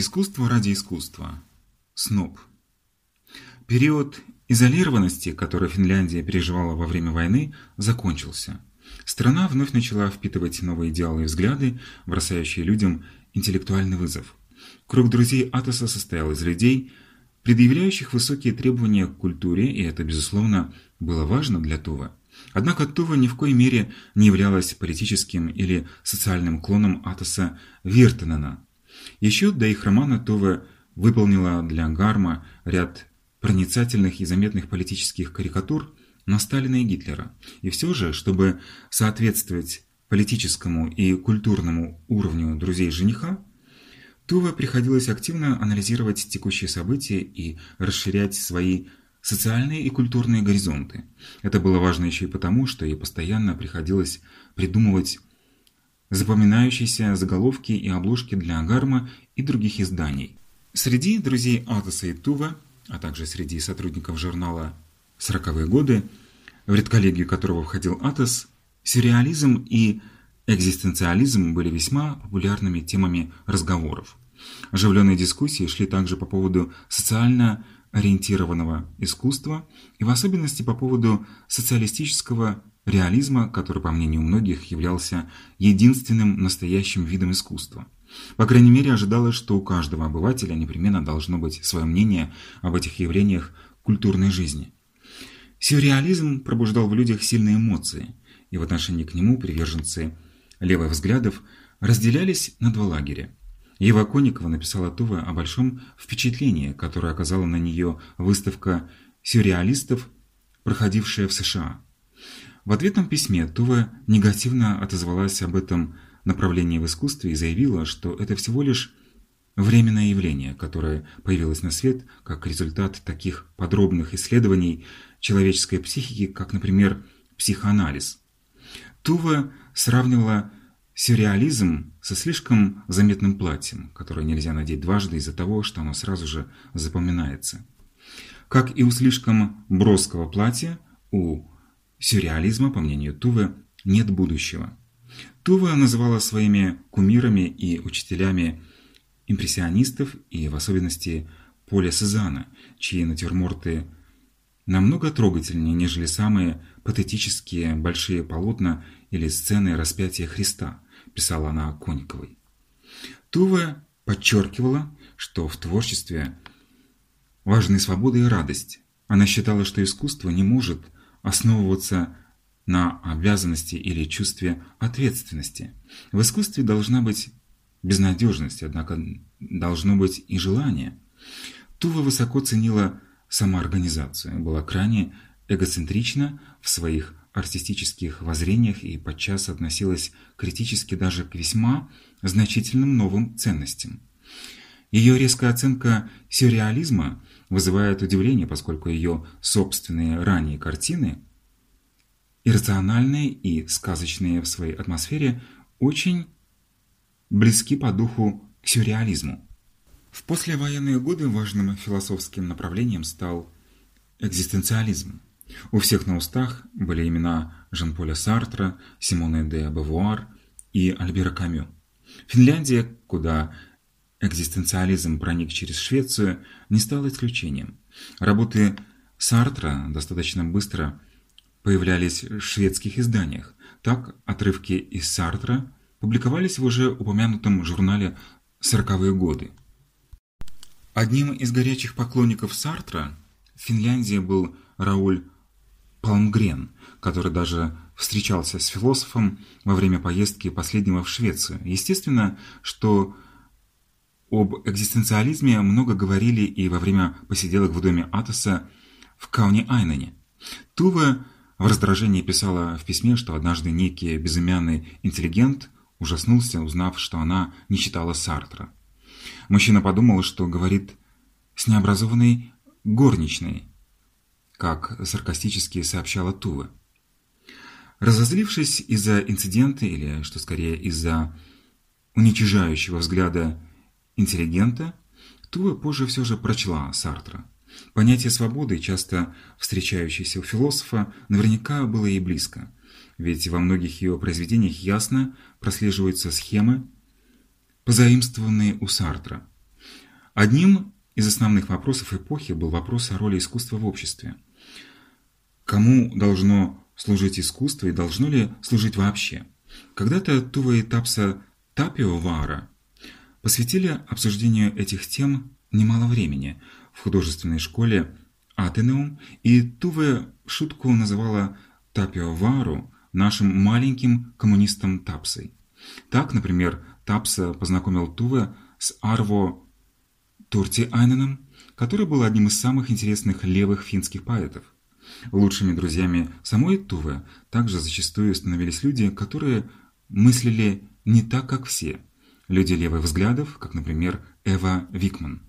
Искусство ради искусства. СНОП. Период изолированности, который Финляндия переживала во время войны, закончился. Страна вновь начала впитывать новые идеалы и взгляды, бросающие людям интеллектуальный вызов. Круг друзей Атоса состоял из людей, предъявляющих высокие требования к культуре, и это, безусловно, было важно для Тува. Однако Тува ни в коей мере не являлась политическим или социальным клоном Атоса Виртенена. Еще до их романа Тува выполнила для Гарма ряд проницательных и заметных политических карикатур на Сталина и Гитлера. И все же, чтобы соответствовать политическому и культурному уровню друзей жениха, Тува приходилось активно анализировать текущие события и расширять свои социальные и культурные горизонты. Это было важно еще и потому, что ей постоянно приходилось придумывать запоминающиеся заголовки и обложки для Агарма и других изданий. Среди друзей Атоса и Тува, а также среди сотрудников журнала «Сороковые годы», в редколлегию которого входил Атос, сюрреализм и экзистенциализм были весьма популярными темами разговоров. Оживленные дискуссии шли также по поводу социально ориентированного искусства и в особенности по поводу социалистического реализма, который, по мнению многих, являлся единственным настоящим видом искусства. По крайней мере, ожидалось, что у каждого обывателя непременно должно быть свое мнение об этих явлениях культурной жизни. Сюрреализм пробуждал в людях сильные эмоции, и в отношении к нему приверженцы левых взглядов разделялись на два лагеря. Ева Коникова написала Тува о большом впечатлении, которое оказала на нее выставка сюрреалистов, проходившая в США. В ответном письме Тува негативно отозвалась об этом направлении в искусстве и заявила, что это всего лишь временное явление, которое появилось на свет как результат таких подробных исследований человеческой психики, как, например, психоанализ. Тува сравнивала сюрреализм со слишком заметным платьем, которое нельзя надеть дважды из-за того, что оно сразу же запоминается. Как и у слишком броского платья, у сюрреализма, по мнению Тувы, нет будущего. Тува называла своими кумирами и учителями импрессионистов и в особенности Поля Сезана, чьи натюрморты намного трогательнее, нежели самые патетические большие полотна или сцены распятия Христа, писала она Кониковой. Тува подчеркивала, что в творчестве важны свобода и радость. Она считала, что искусство не может основываться на обязанности или чувстве ответственности. В искусстве должна быть безнадежность, однако должно быть и желание. Тува высоко ценила самоорганизацию, была крайне эгоцентрична в своих артистических воззрениях и подчас относилась критически даже к весьма значительным новым ценностям. Ее резкая оценка сюрреализма вызывает удивление, поскольку ее собственные ранние картины, иррациональные и сказочные в своей атмосфере, очень близки по духу к сюрреализму. В послевоенные годы важным философским направлением стал экзистенциализм. У всех на устах были имена Жан-Поля Сартра, Симоне де Бавуар и Альбера Камю. Финляндия, куда экзистенциализм проник через Швецию, не стала исключением. Работы Сартра достаточно быстро появлялись в шведских изданиях. Так, отрывки из Сартра публиковались в уже упомянутом журнале «Сороковые годы». Одним из горячих поклонников Сартра в Финляндии был Рауль Палмгрен, который даже встречался с философом во время поездки последнего в Швецию. Естественно, что об экзистенциализме много говорили и во время посиделок в доме Атоса в Кауне-Айнене. Тува в раздражении писала в письме, что однажды некий безымянный интеллигент ужаснулся, узнав, что она не читала Сартра. Мужчина подумал, что говорит с необразованной горничной, как саркастически сообщала Тува. Разозлившись из-за инцидента, или, что скорее, из-за уничижающего взгляда интеллигента, Тува позже все же прочла Сартра. Понятие свободы, часто встречающееся у философа, наверняка было ей близко, ведь во многих ее произведениях ясно прослеживаются схемы, позаимствованные у Сартра. Одним из основных вопросов эпохи был вопрос о роли искусства в обществе. Кому должно служить искусство и должно ли служить вообще? Когда-то Тува и Тапса Тапио Вара посвятили обсуждению этих тем немало времени в художественной школе Атенеум, и Туве шутку называла Тапио Вару нашим маленьким коммунистом Тапсой. Так, например, Тапса познакомил Туве с Арво Турти-Айненом, который был одним из самых интересных левых финских поэтов. Лучшими друзьями самой Туве также зачастую становились люди, которые мыслили не так, как все. Люди левых взглядов, как, например, Эва Викман.